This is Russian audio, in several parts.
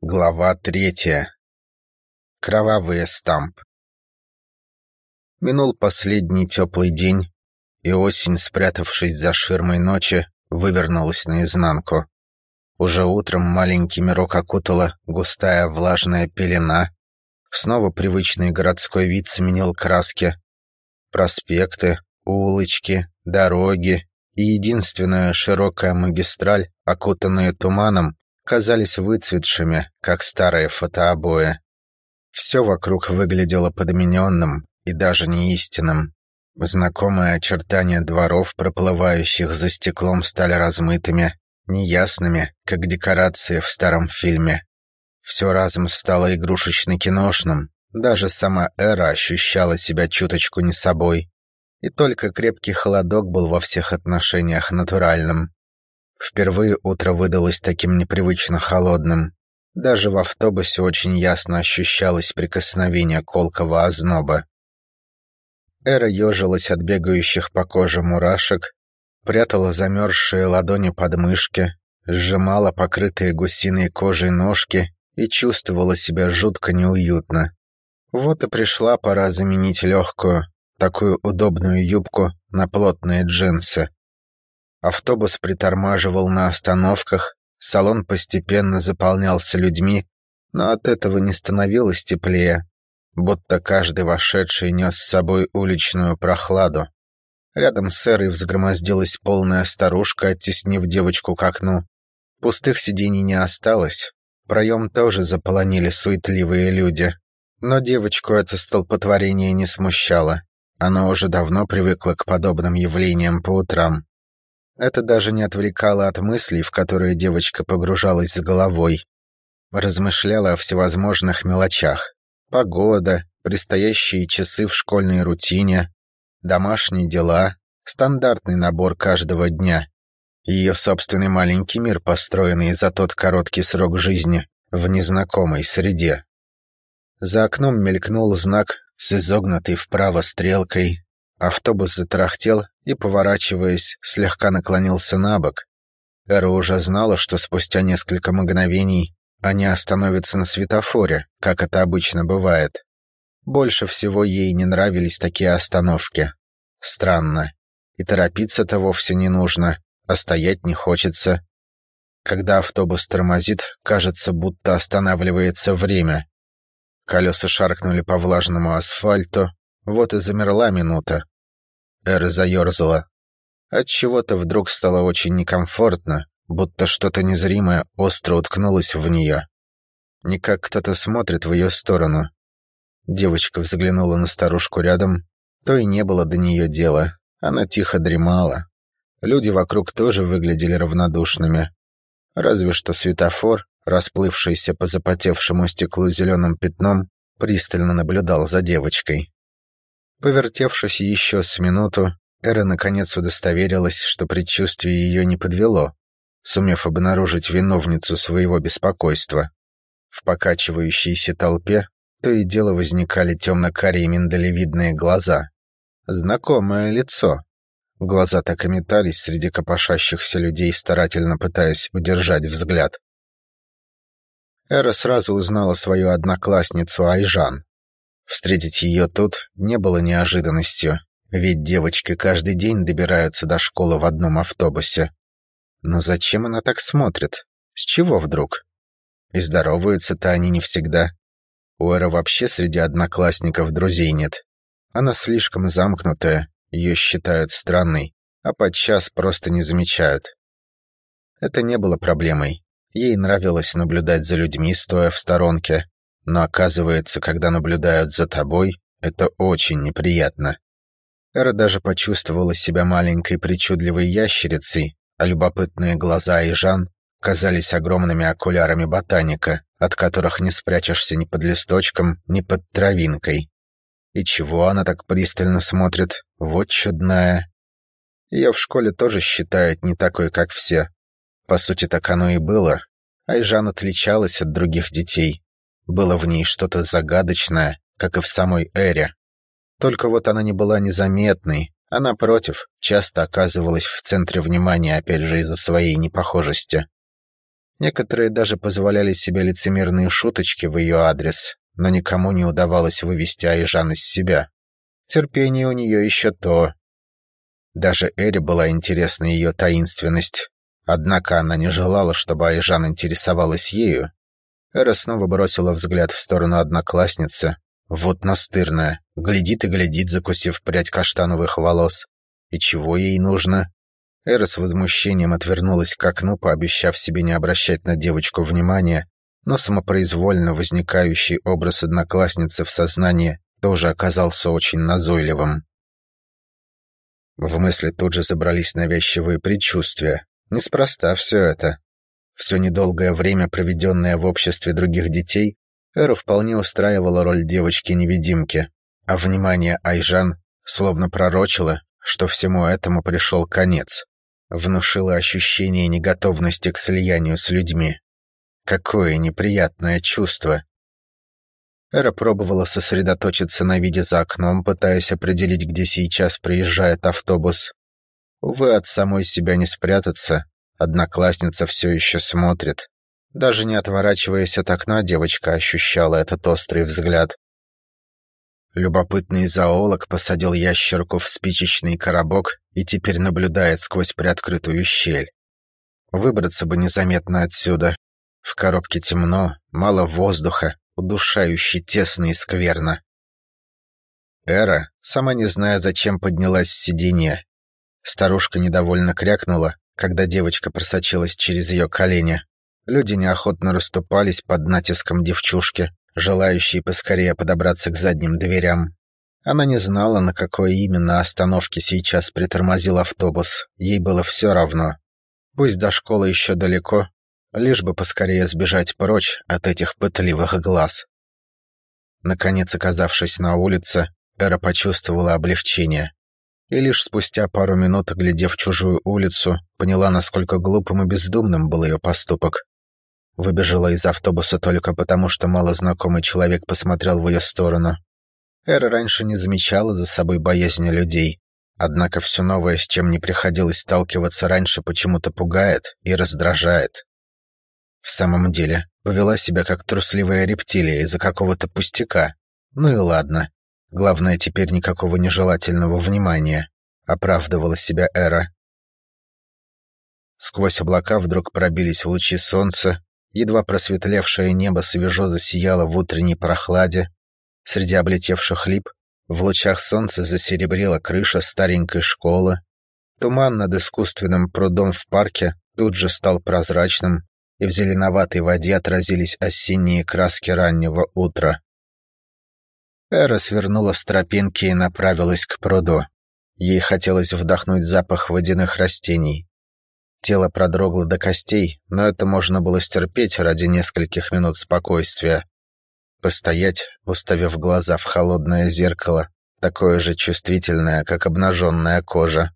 Глава третья. Кровавый стамп. Минул последний теплый день, и осень, спрятавшись за ширмой ночи, вывернулась наизнанку. Уже утром маленький мирок окутала густая влажная пелена. Снова привычный городской вид сменил краски. Проспекты, улочки, дороги и единственная широкая магистраль, окутанная туманом, казались выцветшими, как старые фотообои. Все вокруг выглядело подмененным и даже неистинным. Знакомые очертания дворов, проплывающих за стеклом, стали размытыми, неясными, как декорации в старом фильме. Все разом стало игрушечно-киношным, даже сама Эра ощущала себя чуточку не собой. И только крепкий холодок был во всех отношениях натуральным. Впервые утро выдалось таким непривычно холодным. Даже в автобусе очень ясно ощущалось прикосновение колкого озноба. Эра ежилась от бегающих по коже мурашек, прятала замерзшие ладони под мышки, сжимала покрытые гусиной кожей ножки и чувствовала себя жутко неуютно. Вот и пришла пора заменить легкую, такую удобную юбку на плотные джинсы. Автобус притормаживал на остановках, салон постепенно заполнялся людьми, но от этого не становилось теплее, будто каждый вошедший нес с собой уличную прохладу. Рядом с Эрой взгромоздилась полная старушка, оттеснив девочку к окну. Пустых сидений не осталось, проем тоже заполонили суетливые люди. Но девочку это столпотворение не смущало. Она уже давно привыкла к подобным явлениям по утрам. Это даже не отвлекало от мыслей, в которые девочка погружалась с головой. Размышляла о всевозможных мелочах. Погода, предстоящие часы в школьной рутине, домашние дела, стандартный набор каждого дня. Ее собственный маленький мир, построенный за тот короткий срок жизни в незнакомой среде. За окном мелькнул знак с изогнутой вправо стрелкой. Автобус затарахтел и, поворачиваясь, слегка наклонился на бок. Эра уже знала, что спустя несколько мгновений они остановятся на светофоре, как это обычно бывает. Больше всего ей не нравились такие остановки. Странно. И торопиться-то вовсе не нужно, а стоять не хочется. Когда автобус тормозит, кажется, будто останавливается время. Колеса шаркнули по влажному асфальту, вот и замерла минута, Эра заерзала. Отчего-то вдруг стало очень некомфортно, будто что-то незримое остро уткнулось в нее. Не как кто-то смотрит в ее сторону. Девочка взглянула на старушку рядом, то и не было до нее дела. Она тихо дремала. Люди вокруг тоже выглядели равнодушными. Разве что светофор, расплывшийся по запотевшему стеклу зеленым пятном, пристально наблюдал за девочкой. Повертевшись еще с минуту, Эра наконец удостоверилась, что предчувствие ее не подвело, сумев обнаружить виновницу своего беспокойства. В покачивающейся толпе то и дело возникали темно-карие миндалевидные глаза. Знакомое лицо. Глаза так и метались среди копошащихся людей, старательно пытаясь удержать взгляд. Эра сразу узнала свою одноклассницу Айжан. Встретить ее тут не было неожиданностью, ведь девочки каждый день добираются до школы в одном автобусе. Но зачем она так смотрит? С чего вдруг? И здороваются-то они не всегда. У Эры вообще среди одноклассников друзей нет. Она слишком замкнутая, ее считают странной, а подчас просто не замечают. Это не было проблемой. Ей нравилось наблюдать за людьми, стоя в сторонке, но оказывается, когда наблюдают за тобой, это очень неприятно. Эра даже почувствовала себя маленькой причудливой ящерицей, а любопытные глаза и казались огромными окулярами ботаника, от которых не спрячешься ни под листочком, ни под травинкой. И чего она так пристально смотрит? Вот чудная. Ее в школе тоже считают не такой, как все. По сути, так оно и было. Айжан отличалась от других детей. Было в ней что-то загадочное, как и в самой Эре. Только вот она не была незаметной, а напротив, часто оказывалась в центре внимания опять же из-за своей непохожести. Некоторые даже позволяли себе лицемерные шуточки в ее адрес, но никому не удавалось вывести Айжан из себя. Терпение у нее еще то. Даже Эре была интересна ее таинственность. Однако она не желала, чтобы Айжан интересовалась ею. Эра снова бросила взгляд в сторону одноклассницы. Вот настырная. Глядит и глядит, закусив прядь каштановых волос. И чего ей нужно? Эра с возмущением отвернулась к окну, пообещав себе не обращать на девочку внимания, но самопроизвольно возникающий образ одноклассницы в сознании тоже оказался очень назойливым. В мысли тут же забрались навязчивые предчувствия. Неспроста все это. Все недолгое время, проведенное в обществе других детей, Эру вполне устраивала роль девочки-невидимки, а внимание Айжан словно пророчило, что всему этому пришел конец внушило ощущение неготовности к слиянию с людьми. Какое неприятное чувство. Эра пробовала сосредоточиться на виде за окном, пытаясь определить, где сейчас приезжает автобус. Увы, от самой себя не спрятаться. Одноклассница все еще смотрит. Даже не отворачиваясь от окна, девочка ощущала этот острый взгляд. Любопытный зоолог посадил ящерку в спичечный коробок и теперь наблюдает сквозь приоткрытую щель. Выбраться бы незаметно отсюда. В коробке темно, мало воздуха, удушающе тесно и скверно. Эра, сама не зная, зачем поднялась с сиденья. Старушка недовольно крякнула, когда девочка просочилась через ее колени. Люди неохотно расступались под натиском девчушки, желающей поскорее подобраться к задним дверям. Она не знала, на какой именно остановке сейчас притормозил автобус. Ей было все равно. Пусть до школы еще далеко, лишь бы поскорее сбежать прочь от этих пытливых глаз. Наконец, оказавшись на улице, Эра почувствовала облегчение. И лишь спустя пару минут, глядев чужую улицу, поняла, насколько глупым и бездумным был ее поступок. Выбежала из автобуса только потому, что малознакомый человек посмотрел в ее сторону. Эра раньше не замечала за собой боязни людей, однако все новое, с чем не приходилось сталкиваться раньше, почему-то пугает и раздражает. В самом деле, повела себя как трусливая рептилия из-за какого-то пустяка. Ну и ладно. Главное, теперь никакого нежелательного внимания. Оправдывала себя Эра. Сквозь облака вдруг пробились лучи солнца, едва просветлевшее небо свежо засияло в утренней прохладе, Среди облетевших лип в лучах солнца засеребрила крыша старенькой школы. Туман над искусственным прудом в парке тут же стал прозрачным, и в зеленоватой воде отразились осенние краски раннего утра. Эра свернула с тропинки и направилась к пруду. Ей хотелось вдохнуть запах водяных растений. Тело продрогло до костей, но это можно было стерпеть ради нескольких минут спокойствия. Постоять, уставив глаза в холодное зеркало, такое же чувствительное, как обнаженная кожа.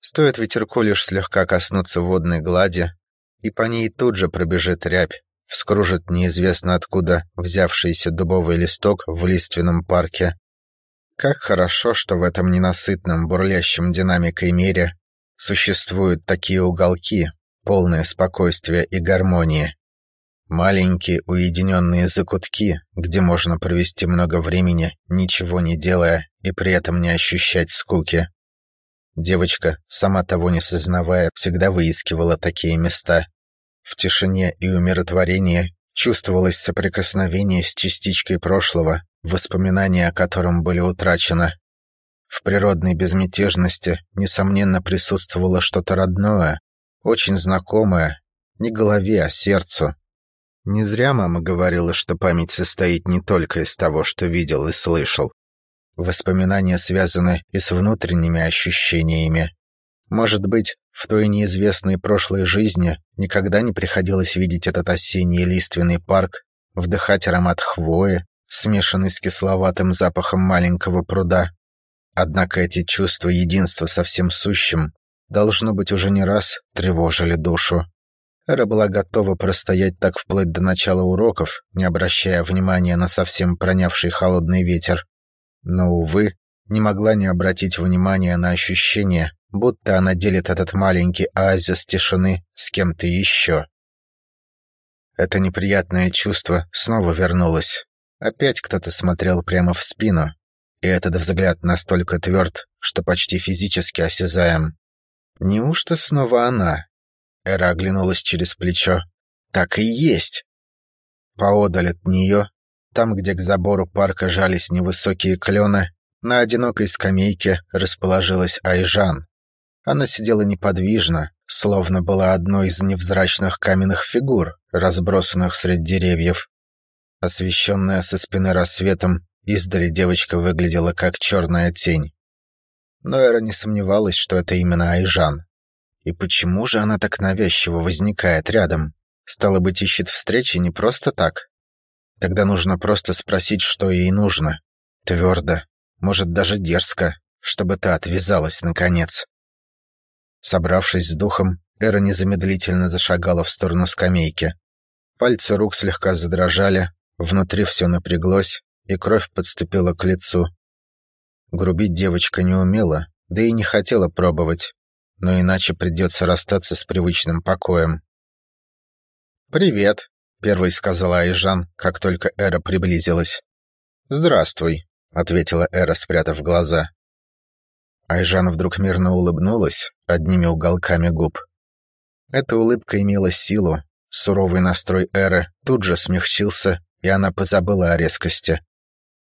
Стоит ветерку лишь слегка коснуться водной глади, и по ней тут же пробежит рябь, вскружит неизвестно откуда взявшийся дубовый листок в лиственном парке. Как хорошо, что в этом ненасытном, бурлящем динамикой мире существуют такие уголки, полные спокойствия и гармонии. Маленькие уединенные закутки, где можно провести много времени, ничего не делая и при этом не ощущать скуки. Девочка, сама того не сознавая, всегда выискивала такие места. В тишине и умиротворении чувствовалось соприкосновение с частичкой прошлого, воспоминания о котором были утрачены. В природной безмятежности, несомненно, присутствовало что-то родное, очень знакомое, не голове, а сердцу. Не зря мама говорила, что память состоит не только из того, что видел и слышал. Воспоминания связаны и с внутренними ощущениями. Может быть, в той неизвестной прошлой жизни никогда не приходилось видеть этот осенний лиственный парк, вдыхать аромат хвои, смешанный с кисловатым запахом маленького пруда. Однако эти чувства единства со всем сущим, должно быть, уже не раз тревожили душу. Эра была готова простоять так вплоть до начала уроков, не обращая внимания на совсем пронявший холодный ветер. Но, увы, не могла не обратить внимания на ощущение, будто она делит этот маленький оазис тишины с кем-то еще. Это неприятное чувство снова вернулось. Опять кто-то смотрел прямо в спину, и этот взгляд настолько тверд, что почти физически осязаем. Неужто снова она? Эра оглянулась через плечо. Так и есть. Поодаль от нее, там, где к забору парка жались невысокие клены, на одинокой скамейке расположилась Айжан. Она сидела неподвижно, словно была одной из невзрачных каменных фигур, разбросанных среди деревьев. Освещенная со спины рассветом, издали девочка выглядела как черная тень. Но Эра не сомневалась, что это именно Айжан. И почему же она так навязчиво возникает рядом? Стало быть, ищет встречи не просто так. Тогда нужно просто спросить, что ей нужно. Твердо, может, даже дерзко, чтобы та отвязалась наконец. Собравшись с духом, Эра незамедлительно зашагала в сторону скамейки. Пальцы рук слегка задрожали, внутри все напряглось, и кровь подступила к лицу. Грубить девочка не умела, да и не хотела пробовать, но иначе придется расстаться с привычным покоем. «Привет», — первой сказала Айжан, как только Эра приблизилась. «Здравствуй», — ответила Эра, спрятав глаза. Айжан вдруг мирно улыбнулась одними уголками губ. Эта улыбка имела силу, суровый настрой Эры тут же смягчился, и она позабыла о резкости.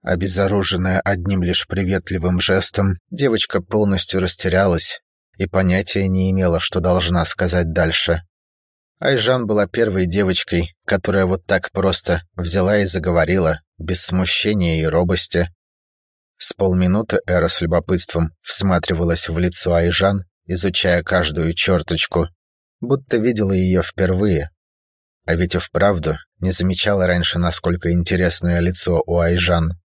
Обезоруженная одним лишь приветливым жестом, девочка полностью растерялась и понятия не имела, что должна сказать дальше. Айжан была первой девочкой, которая вот так просто взяла и заговорила, без смущения и робости, с полминуты Эра с любопытством всматривалась в лицо Айжан, изучая каждую черточку, будто видела ее впервые. А ведь и вправду не замечала раньше, насколько интересное лицо у Айжан.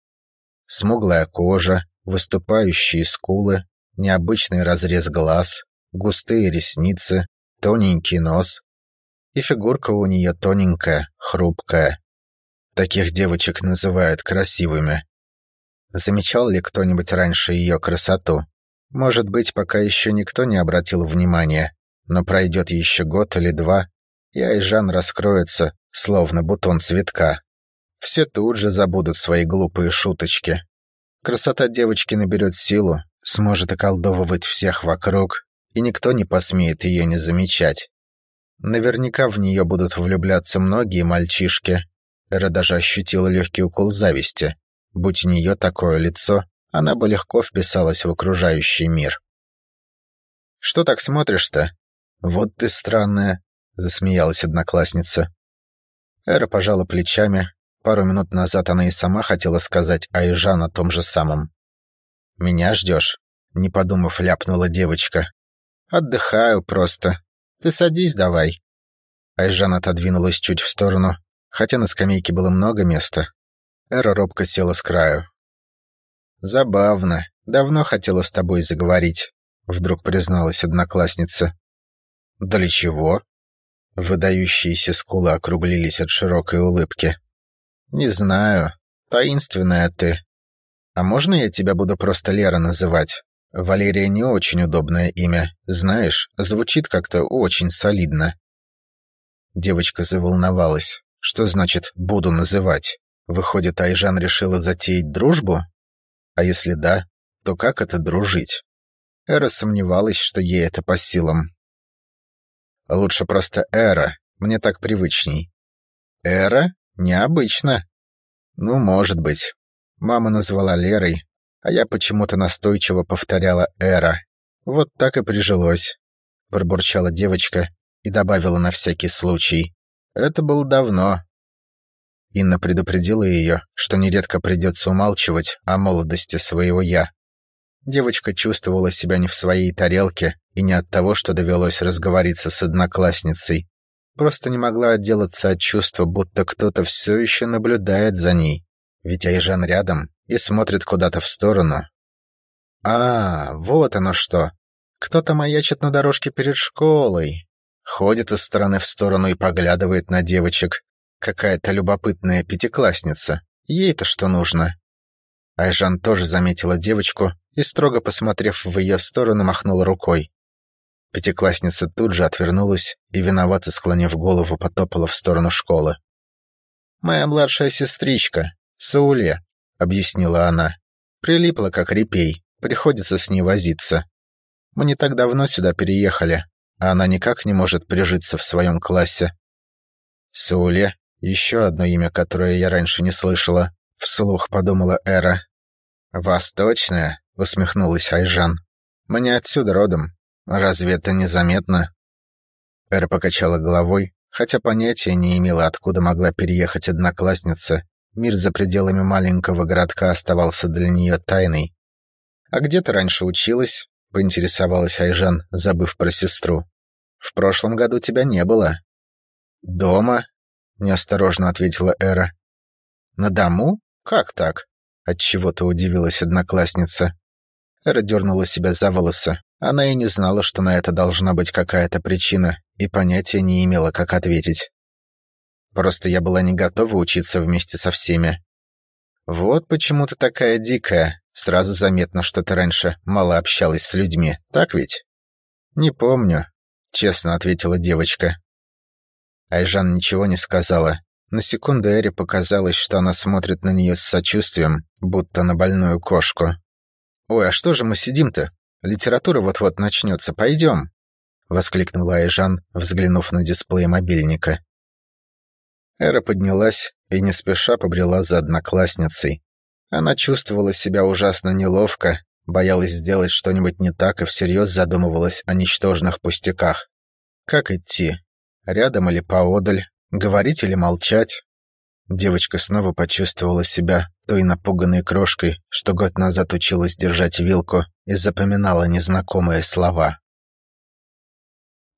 Смуглая кожа, выступающие скулы, необычный разрез глаз, густые ресницы, тоненький нос. И фигурка у нее тоненькая, хрупкая. Таких девочек называют красивыми. Замечал ли кто-нибудь раньше ее красоту? Может быть, пока еще никто не обратил внимания, но пройдет еще год или два, и Айжан раскроется, словно бутон цветка. Все тут же забудут свои глупые шуточки. Красота девочки наберет силу, сможет околдовывать всех вокруг, и никто не посмеет ее не замечать. Наверняка в нее будут влюбляться многие мальчишки. Эра даже ощутила легкий укол зависти. Будь у нее такое лицо, она бы легко вписалась в окружающий мир. «Что так смотришь-то? Вот ты странная», — засмеялась одноклассница. Эра пожала плечами. Пару минут назад она и сама хотела сказать Айжан о том же самом. «Меня ждешь?» — не подумав, ляпнула девочка. «Отдыхаю просто. Ты садись давай». Айжан отодвинулась чуть в сторону, хотя на скамейке было много места, Эра робко села с краю. «Забавно. Давно хотела с тобой заговорить», — вдруг призналась одноклассница. «Для чего?» Выдающиеся скулы округлились от широкой улыбки. «Не знаю. Таинственная ты. А можно я тебя буду просто Лера называть? Валерия не очень удобное имя. Знаешь, звучит как-то очень солидно». Девочка заволновалась. «Что значит «буду называть»?» Выходит, Айжан решила затеять дружбу? А если да, то как это дружить? Эра сомневалась, что ей это по силам. Лучше просто Эра, мне так привычней. Эра? Необычно. Ну, может быть. Мама назвала Лерой, а я почему-то настойчиво повторяла Эра. Вот так и прижилось. Пробурчала девочка и добавила на всякий случай. Это было давно, Инна предупредила ее, что нередко придется умалчивать о молодости своего «я». Девочка чувствовала себя не в своей тарелке и не от того, что довелось разговориться с одноклассницей. Просто не могла отделаться от чувства, будто кто-то все еще наблюдает за ней. Ведь Айжан рядом и смотрит куда-то в сторону. А, вот оно что. Кто-то маячит на дорожке перед школой. Ходит из стороны в сторону и поглядывает на девочек, Какая-то любопытная пятиклассница. Ей-то что нужно? Айжан тоже заметила девочку и, строго посмотрев в ее сторону, махнула рукой. Пятиклассница тут же отвернулась и, виновато склонив голову, потопала в сторону школы. «Моя младшая сестричка, Сауле», — объяснила она. «Прилипла, как репей, приходится с ней возиться. Мы не так давно сюда переехали, а она никак не может прижиться в своем классе». Сауле — еще одно имя, которое я раньше не слышала, — вслух подумала Эра. «Восточная?» — усмехнулась Айжан. «Мы не отсюда родом. Разве это незаметно?» Эра покачала головой, хотя понятия не имела, откуда могла переехать одноклассница. Мир за пределами маленького городка оставался для нее тайной. «А где ты раньше училась?» — поинтересовалась Айжан, забыв про сестру. «В прошлом году тебя не было». «Дома?» — неосторожно ответила Эра. «На дому? Как так?» — отчего-то удивилась одноклассница. Эра дернула себя за волосы. Она и не знала, что на это должна быть какая-то причина, и понятия не имела, как ответить. Просто я была не готова учиться вместе со всеми. «Вот почему ты такая дикая. Сразу заметно, что ты раньше мало общалась с людьми, так ведь?» «Не помню», — честно ответила девочка. Айжан ничего не сказала. На секунду Эре показалось, что она смотрит на нее с сочувствием, будто на больную кошку. «Ой, а что же мы сидим-то? Литература вот-вот начнется. Пойдем!» — воскликнула Айжан, взглянув на дисплей мобильника. Эра поднялась и не спеша побрела за одноклассницей. Она чувствовала себя ужасно неловко, боялась сделать что-нибудь не так и всерьез задумывалась о ничтожных пустяках. Как идти? Рядом или поодаль? Говорить или молчать? Девочка снова почувствовала себя той напуганной крошкой, что год назад училась держать вилку и запоминала незнакомые слова.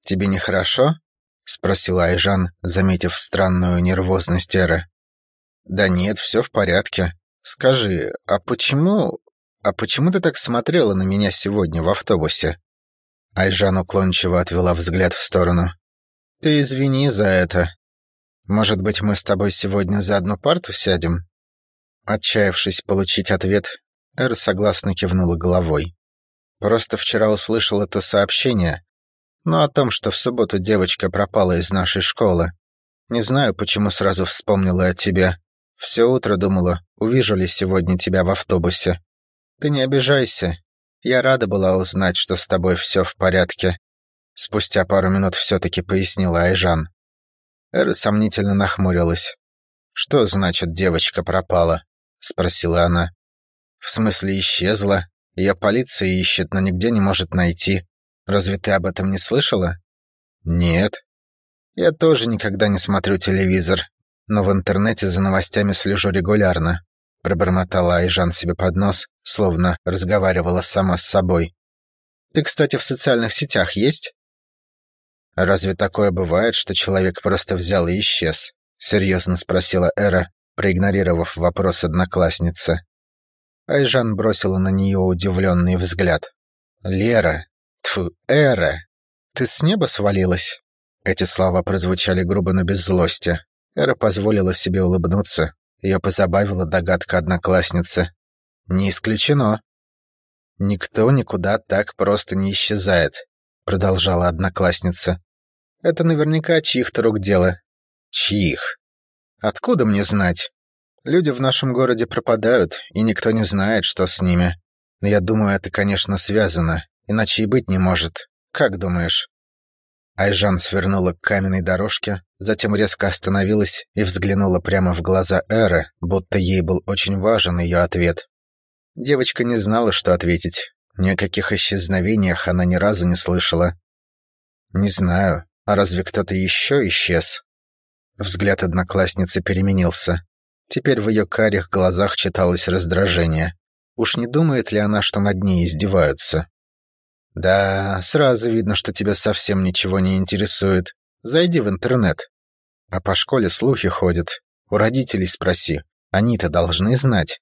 «Тебе нехорошо?» — спросила Айжан, заметив странную нервозность Эры. «Да нет, все в порядке. Скажи, а почему... А почему ты так смотрела на меня сегодня в автобусе?» Айжан уклончиво отвела взгляд в сторону. «Ты извини за это. Может быть, мы с тобой сегодня за одну парту сядем?» Отчаявшись получить ответ, Эр согласно кивнула головой. Просто вчера услышал это сообщение, но о том, что в субботу девочка пропала из нашей школы. Не знаю, почему сразу вспомнила о тебе. Все утро думала, увижу ли сегодня тебя в автобусе. Ты не обижайся. Я рада была узнать, что с тобой все в порядке. Спустя пару минут все-таки пояснила Айжан. Эра сомнительно нахмурилась. «Что значит девочка пропала?» — спросила она. «В смысле исчезла? Ее полиция ищет, но нигде не может найти. Разве ты об этом не слышала?» «Нет». «Я тоже никогда не смотрю телевизор, но в интернете за новостями слежу регулярно», — пробормотала Айжан себе под нос, словно разговаривала сама с собой. «Ты, кстати, в социальных сетях есть?» «Разве такое бывает, что человек просто взял и исчез?» — серьезно спросила Эра, проигнорировав вопрос одноклассницы. Айжан бросила на нее удивленный взгляд. «Лера! Тьфу, Эра! Ты с неба свалилась?» Эти слова прозвучали грубо, но без злости. Эра позволила себе улыбнуться. Ее позабавила догадка одноклассницы. «Не исключено». «Никто никуда так просто не исчезает», — продолжала одноклассница. Это наверняка чьих-то рук дело. Чьих? Откуда мне знать? Люди в нашем городе пропадают, и никто не знает, что с ними. Но я думаю, это, конечно, связано, иначе и быть не может. Как думаешь?» Айжан свернула к каменной дорожке, затем резко остановилась и взглянула прямо в глаза Эры, будто ей был очень важен ее ответ. Девочка не знала, что ответить. Ни о каких исчезновениях она ни разу не слышала. «Не знаю. А разве кто-то еще исчез? Взгляд одноклассницы переменился. Теперь в ее карих глазах читалось раздражение. Уж не думает ли она, что над ней издеваются? «Да, сразу видно, что тебя совсем ничего не интересует. Зайди в интернет. А по школе слухи ходят. У родителей спроси. Они-то должны знать.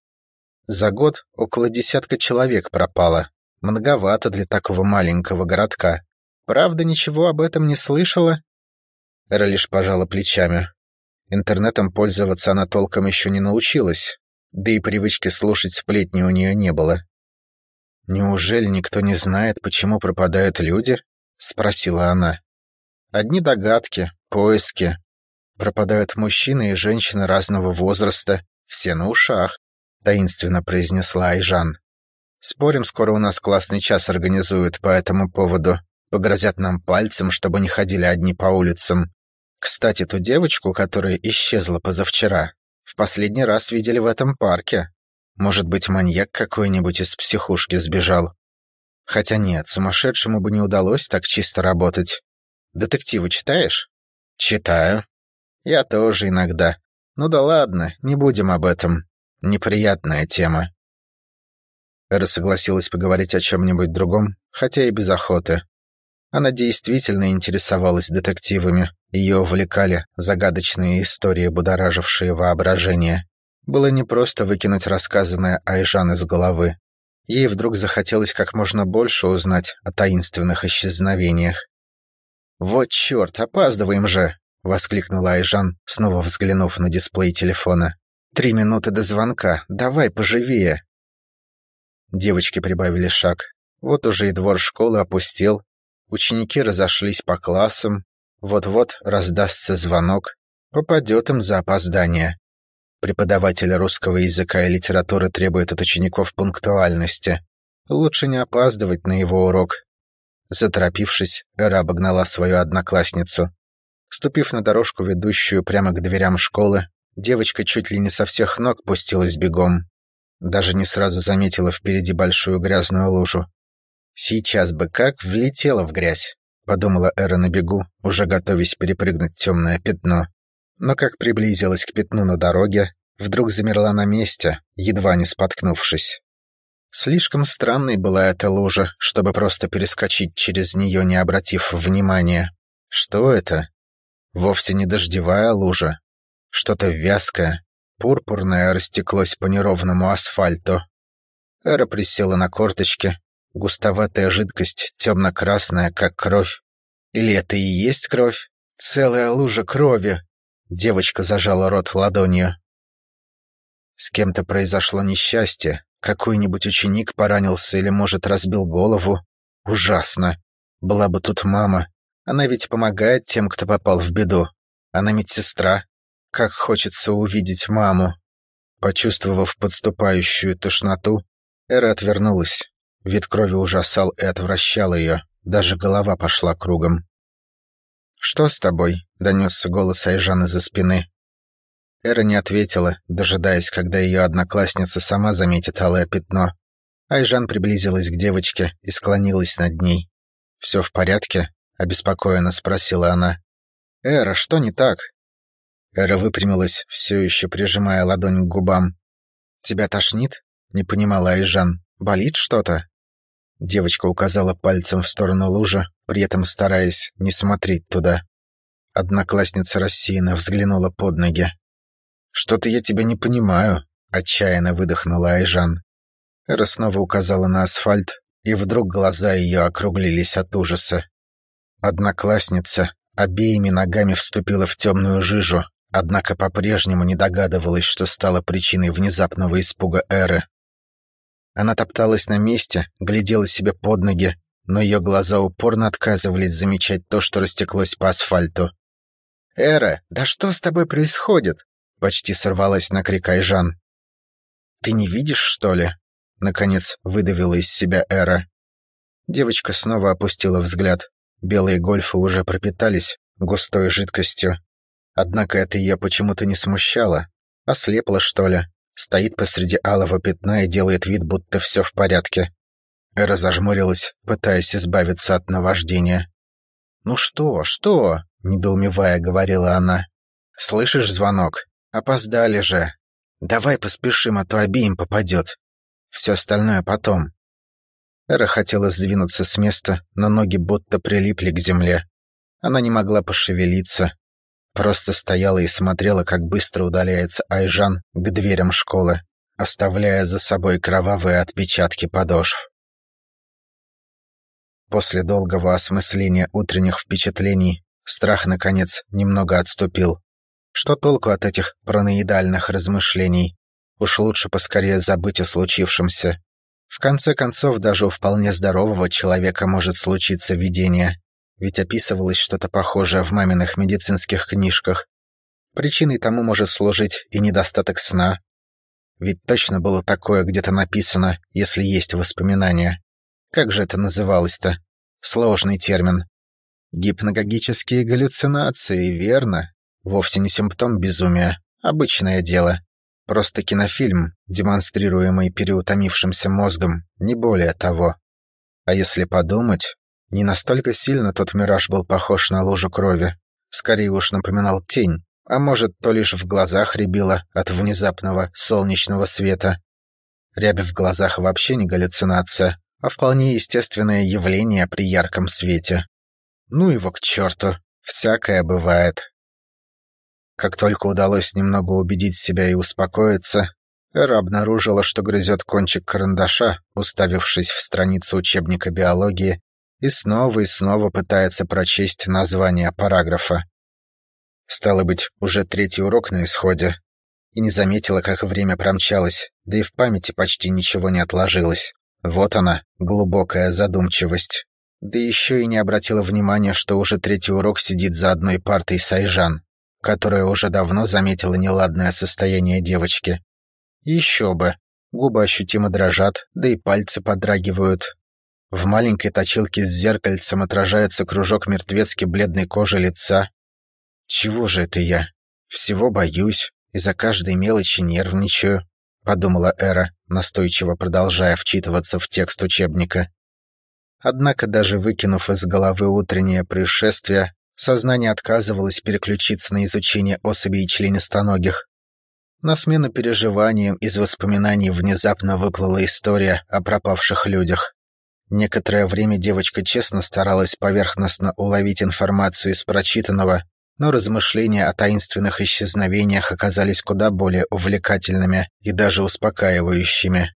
За год около десятка человек пропало. Многовато для такого маленького городка. Правда, ничего об этом не слышала?» Эра лишь пожала плечами. Интернетом пользоваться она толком еще не научилась, да и привычки слушать сплетни у нее не было. «Неужели никто не знает, почему пропадают люди?» — спросила она. «Одни догадки, поиски. Пропадают мужчины и женщины разного возраста, все на ушах», — таинственно произнесла Айжан. «Спорим, скоро у нас классный час организуют по этому поводу. Погрозят нам пальцем, чтобы не ходили одни по улицам. Кстати, ту девочку, которая исчезла позавчера, в последний раз видели в этом парке. Может быть, маньяк какой-нибудь из психушки сбежал. Хотя нет, сумасшедшему бы не удалось так чисто работать. Детективы читаешь? Читаю. Я тоже иногда. Ну да ладно, не будем об этом. Неприятная тема. Эра согласилась поговорить о чем-нибудь другом, хотя и без охоты. Она действительно интересовалась детективами, ее увлекали загадочные истории, будоражившие воображение. Было непросто выкинуть рассказанное Айжан из головы. Ей вдруг захотелось как можно больше узнать о таинственных исчезновениях. «Вот черт, опаздываем же!» — воскликнула Айжан, снова взглянув на дисплей телефона. «Три минуты до звонка, давай поживее!» Девочки прибавили шаг. Вот уже и двор школы опустел. Ученики разошлись по классам. Вот-вот раздастся звонок. Попадет им за опоздание. Преподаватель русского языка и литературы требует от учеников пунктуальности. Лучше не опаздывать на его урок. Заторопившись, Эра обогнала свою одноклассницу. Ступив на дорожку, ведущую прямо к дверям школы, девочка чуть ли не со всех ног пустилась бегом. Даже не сразу заметила впереди большую грязную лужу. «Сейчас бы как влетела в грязь», — подумала Эра на бегу, уже готовясь перепрыгнуть темное пятно но как приблизилась к пятну на дороге, вдруг замерла на месте, едва не споткнувшись. Слишком странной была эта лужа, чтобы просто перескочить через нее, не обратив внимания. Что это? Вовсе не дождевая лужа. Что-то вязкое, пурпурное растеклось по неровному асфальту. Эра присела на корточки. Густоватая жидкость, темно-красная, как кровь. Или это и есть кровь? Целая лужа крови, Девочка зажала рот ладонью. С кем-то произошло несчастье. Какой-нибудь ученик поранился или, может, разбил голову. Ужасно. Была бы тут мама. Она ведь помогает тем, кто попал в беду. Она медсестра. Как хочется увидеть маму. Почувствовав подступающую тошноту, Эра отвернулась. Вид крови ужасал и отвращал ее. Даже голова пошла кругом. «Что с тобой?» — донесся голос Айжан из-за спины. Эра не ответила, дожидаясь, когда ее одноклассница сама заметит алое пятно. Айжан приблизилась к девочке и склонилась над ней. «Все в порядке?» — обеспокоенно спросила она. «Эра, что не так?» Эра выпрямилась, все еще прижимая ладонь к губам. «Тебя тошнит?» — не понимала Айжан. «Болит что-то?» Девочка указала пальцем в сторону лужи, при этом стараясь не смотреть туда. Одноклассница рассеянно взглянула под ноги. «Что-то я тебя не понимаю», — отчаянно выдохнула Айжан. Эра снова указала на асфальт, и вдруг глаза ее округлились от ужаса. Одноклассница обеими ногами вступила в темную жижу, однако по-прежнему не догадывалась, что стало причиной внезапного испуга Эры. Она топталась на месте, глядела себе под ноги, но ее глаза упорно отказывались замечать то, что растеклось по асфальту. «Эра, да что с тобой происходит?» Почти сорвалась на крик Айжан. «Ты не видишь, что ли?» Наконец выдавила из себя Эра. Девочка снова опустила взгляд. Белые гольфы уже пропитались густой жидкостью. Однако это ее почему-то не смущало. Ослепла, что ли? Стоит посреди алого пятна и делает вид, будто все в порядке. Эра зажмурилась, пытаясь избавиться от наваждения. «Ну что, что?» — недоумевая говорила она. «Слышишь звонок? Опоздали же. Давай поспешим, а то обеим попадет. Все остальное потом». Эра хотела сдвинуться с места, но ноги будто прилипли к земле. Она не могла пошевелиться. Просто стояла и смотрела, как быстро удаляется Айжан к дверям школы, оставляя за собой кровавые отпечатки подошв. После долгого осмысления утренних впечатлений страх, наконец, немного отступил. Что толку от этих параноидальных размышлений? Уж лучше поскорее забыть о случившемся. В конце концов, даже у вполне здорового человека может случиться видение. Ведь описывалось что-то похожее в маминых медицинских книжках. Причиной тому может служить и недостаток сна. Ведь точно было такое где-то написано, если есть воспоминания. Как же это называлось-то? Сложный термин. Гипногогические галлюцинации, верно? Вовсе не симптом безумия. Обычное дело. Просто кинофильм, демонстрируемый переутомившимся мозгом, не более того. А если подумать, не настолько сильно тот мираж был похож на лужу крови. Скорее уж напоминал тень, а может, то лишь в глазах рябило от внезапного солнечного света. Рябь в глазах вообще не галлюцинация, а вполне естественное явление при ярком свете. Ну его к черту, всякое бывает. Как только удалось немного убедить себя и успокоиться, Эра обнаружила, что грызет кончик карандаша, уставившись в страницу учебника биологии, и снова и снова пытается прочесть название параграфа. Стало быть, уже третий урок на исходе. И не заметила, как время промчалось, да и в памяти почти ничего не отложилось. Вот она, глубокая задумчивость. Да еще и не обратила внимания, что уже третий урок сидит за одной партой Сайжан которая уже давно заметила неладное состояние девочки. Еще бы. Губы ощутимо дрожат, да и пальцы подрагивают. В маленькой точилке с зеркальцем отражается кружок мертвецки бледной кожи лица. «Чего же это я? Всего боюсь, и за каждой мелочи нервничаю», — подумала Эра, настойчиво продолжая вчитываться в текст учебника. Однако даже выкинув из головы утреннее происшествие, Сознание отказывалось переключиться на изучение особей членистоногих. На смену переживаниям из воспоминаний внезапно выплыла история о пропавших людях. Некоторое время девочка честно старалась поверхностно уловить информацию из прочитанного, но размышления о таинственных исчезновениях оказались куда более увлекательными и даже успокаивающими.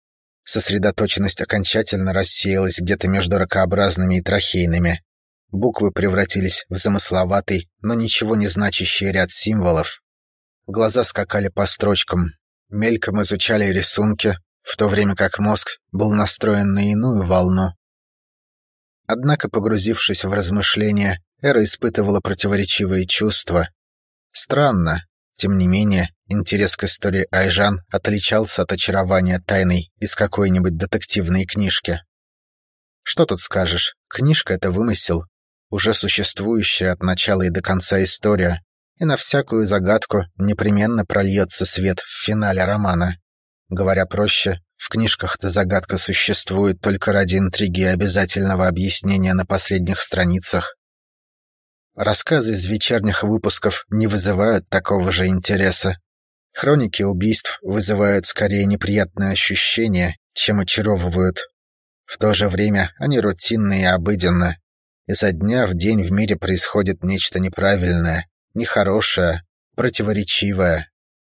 Сосредоточенность окончательно рассеялась где-то между ракообразными и трахейными. Буквы превратились в замысловатый, но ничего не значащий ряд символов. Глаза скакали по строчкам, мельком изучали рисунки, в то время как мозг был настроен на иную волну. Однако, погрузившись в размышления, Эра испытывала противоречивые чувства. Странно, тем не менее, интерес к истории Айжан отличался от очарования тайной из какой-нибудь детективной книжки. Что тут скажешь, книжка — это вымысел, уже существующая от начала и до конца история, и на всякую загадку непременно прольется свет в финале романа. Говоря проще, в книжках-то загадка существует только ради интриги и обязательного объяснения на последних страницах. Рассказы из вечерних выпусков не вызывают такого же интереса. Хроники убийств вызывают скорее неприятные ощущения, чем очаровывают. В то же время они рутинны и обыденны, Изо дня в день в мире происходит нечто неправильное, нехорошее, противоречивое.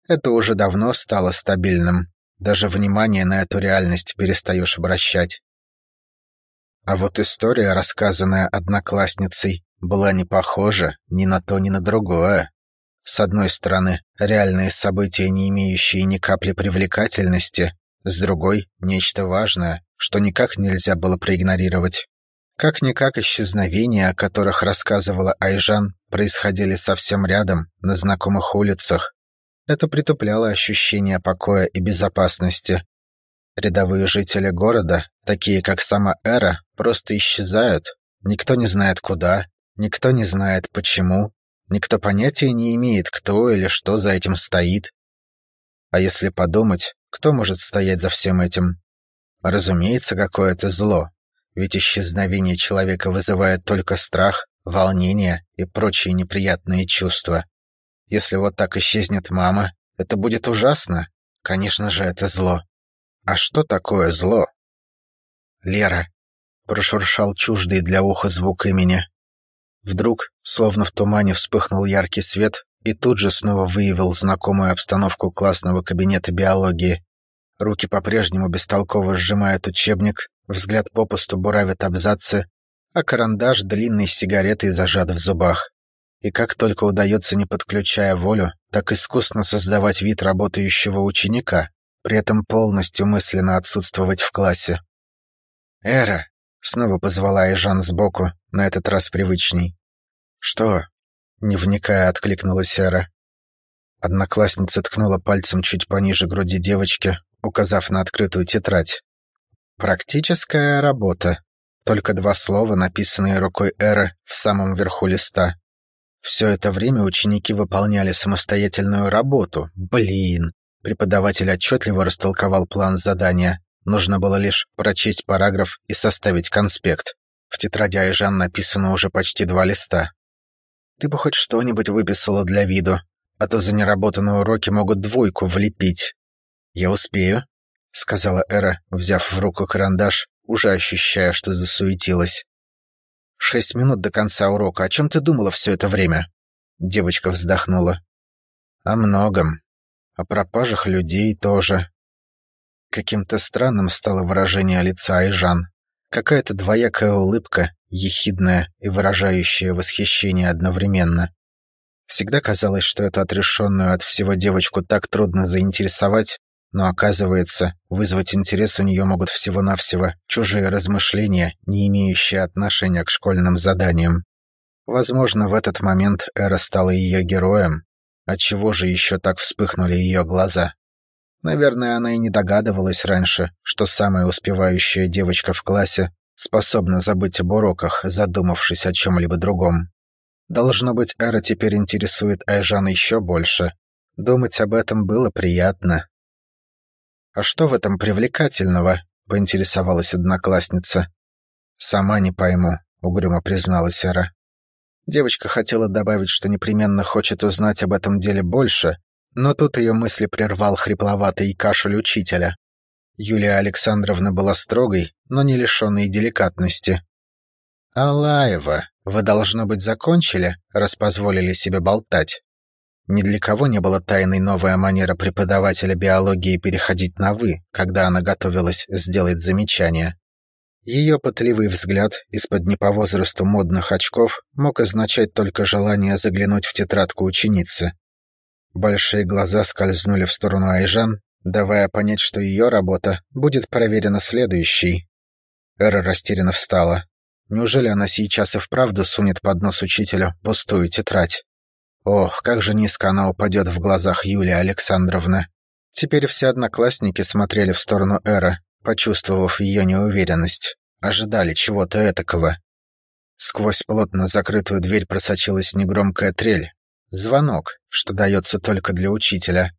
Это уже давно стало стабильным. Даже внимание на эту реальность перестаешь обращать. А вот история, рассказанная одноклассницей, была не похожа ни на то, ни на другое. С одной стороны, реальные события, не имеющие ни капли привлекательности, с другой — нечто важное, что никак нельзя было проигнорировать. Как-никак исчезновения, о которых рассказывала Айжан, происходили совсем рядом, на знакомых улицах. Это притупляло ощущение покоя и безопасности. Рядовые жители города, такие как сама Эра, просто исчезают. Никто не знает куда, никто не знает почему, никто понятия не имеет, кто или что за этим стоит. А если подумать, кто может стоять за всем этим? Разумеется, какое-то зло, ведь исчезновение человека вызывает только страх, волнение и прочие неприятные чувства. Если вот так исчезнет мама, это будет ужасно. Конечно же, это зло. А что такое зло? Лера. Прошуршал чуждый для уха звук имени. Вдруг, словно в тумане, вспыхнул яркий свет и тут же снова выявил знакомую обстановку классного кабинета биологии. Руки по-прежнему бестолково сжимают учебник, Взгляд попусту буравит абзацы, а карандаш длинной сигаретой зажат в зубах. И как только удается, не подключая волю, так искусно создавать вид работающего ученика, при этом полностью мысленно отсутствовать в классе. «Эра!» — снова позвала Ижан сбоку, на этот раз привычней. «Что?» — не вникая, откликнулась Эра. Одноклассница ткнула пальцем чуть пониже груди девочки, указав на открытую тетрадь. «Практическая работа», только два слова, написанные рукой Эры в самом верху листа. Все это время ученики выполняли самостоятельную работу. Блин! Преподаватель отчетливо растолковал план задания. Нужно было лишь прочесть параграф и составить конспект. В тетради Айжан написано уже почти два листа. «Ты бы хоть что-нибудь выписала для виду, а то за неработанные уроки могут двойку влепить». «Я успею», — сказала Эра, взяв в руку карандаш уже ощущая, что засуетилась. «Шесть минут до конца урока. О чем ты думала все это время?» Девочка вздохнула. «О многом. О пропажах людей тоже». Каким-то странным стало выражение лица Айжан. Какая-то двоякая улыбка, ехидная и выражающая восхищение одновременно. Всегда казалось, что эту отрешенную от всего девочку так трудно заинтересовать, но оказывается, вызвать интерес у нее могут всего-навсего чужие размышления, не имеющие отношения к школьным заданиям. Возможно, в этот момент Эра стала ее героем. Отчего же еще так вспыхнули ее глаза? Наверное, она и не догадывалась раньше, что самая успевающая девочка в классе способна забыть об уроках, задумавшись о чем-либо другом. Должно быть, Эра теперь интересует Айжан еще больше. Думать об этом было приятно. «А что в этом привлекательного?» — поинтересовалась одноклассница. «Сама не пойму», — угрюмо призналась Эра. Девочка хотела добавить, что непременно хочет узнать об этом деле больше, но тут ее мысли прервал хрипловатый кашель учителя. Юлия Александровна была строгой, но не лишенной деликатности. «Алаева, вы, должно быть, закончили, раз позволили себе болтать?» Ни для кого не была тайной новая манера преподавателя биологии переходить на «вы», когда она готовилась сделать замечание. Ее пытливый взгляд из-под не по возрасту модных очков мог означать только желание заглянуть в тетрадку ученицы. Большие глаза скользнули в сторону Айжан, давая понять, что ее работа будет проверена следующей. Эра растерянно встала. Неужели она сейчас и вправду сунет под нос учителю пустую тетрадь? Ох, как же низко она упадет в глазах Юлии Александровны. Теперь все одноклассники смотрели в сторону Эра, почувствовав ее неуверенность. Ожидали чего-то этакого. Сквозь плотно закрытую дверь просочилась негромкая трель. Звонок, что дается только для учителя.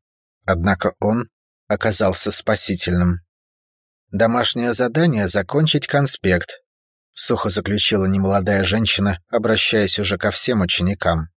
Однако он оказался спасительным. «Домашнее задание — закончить конспект», — сухо заключила немолодая женщина, обращаясь уже ко всем ученикам.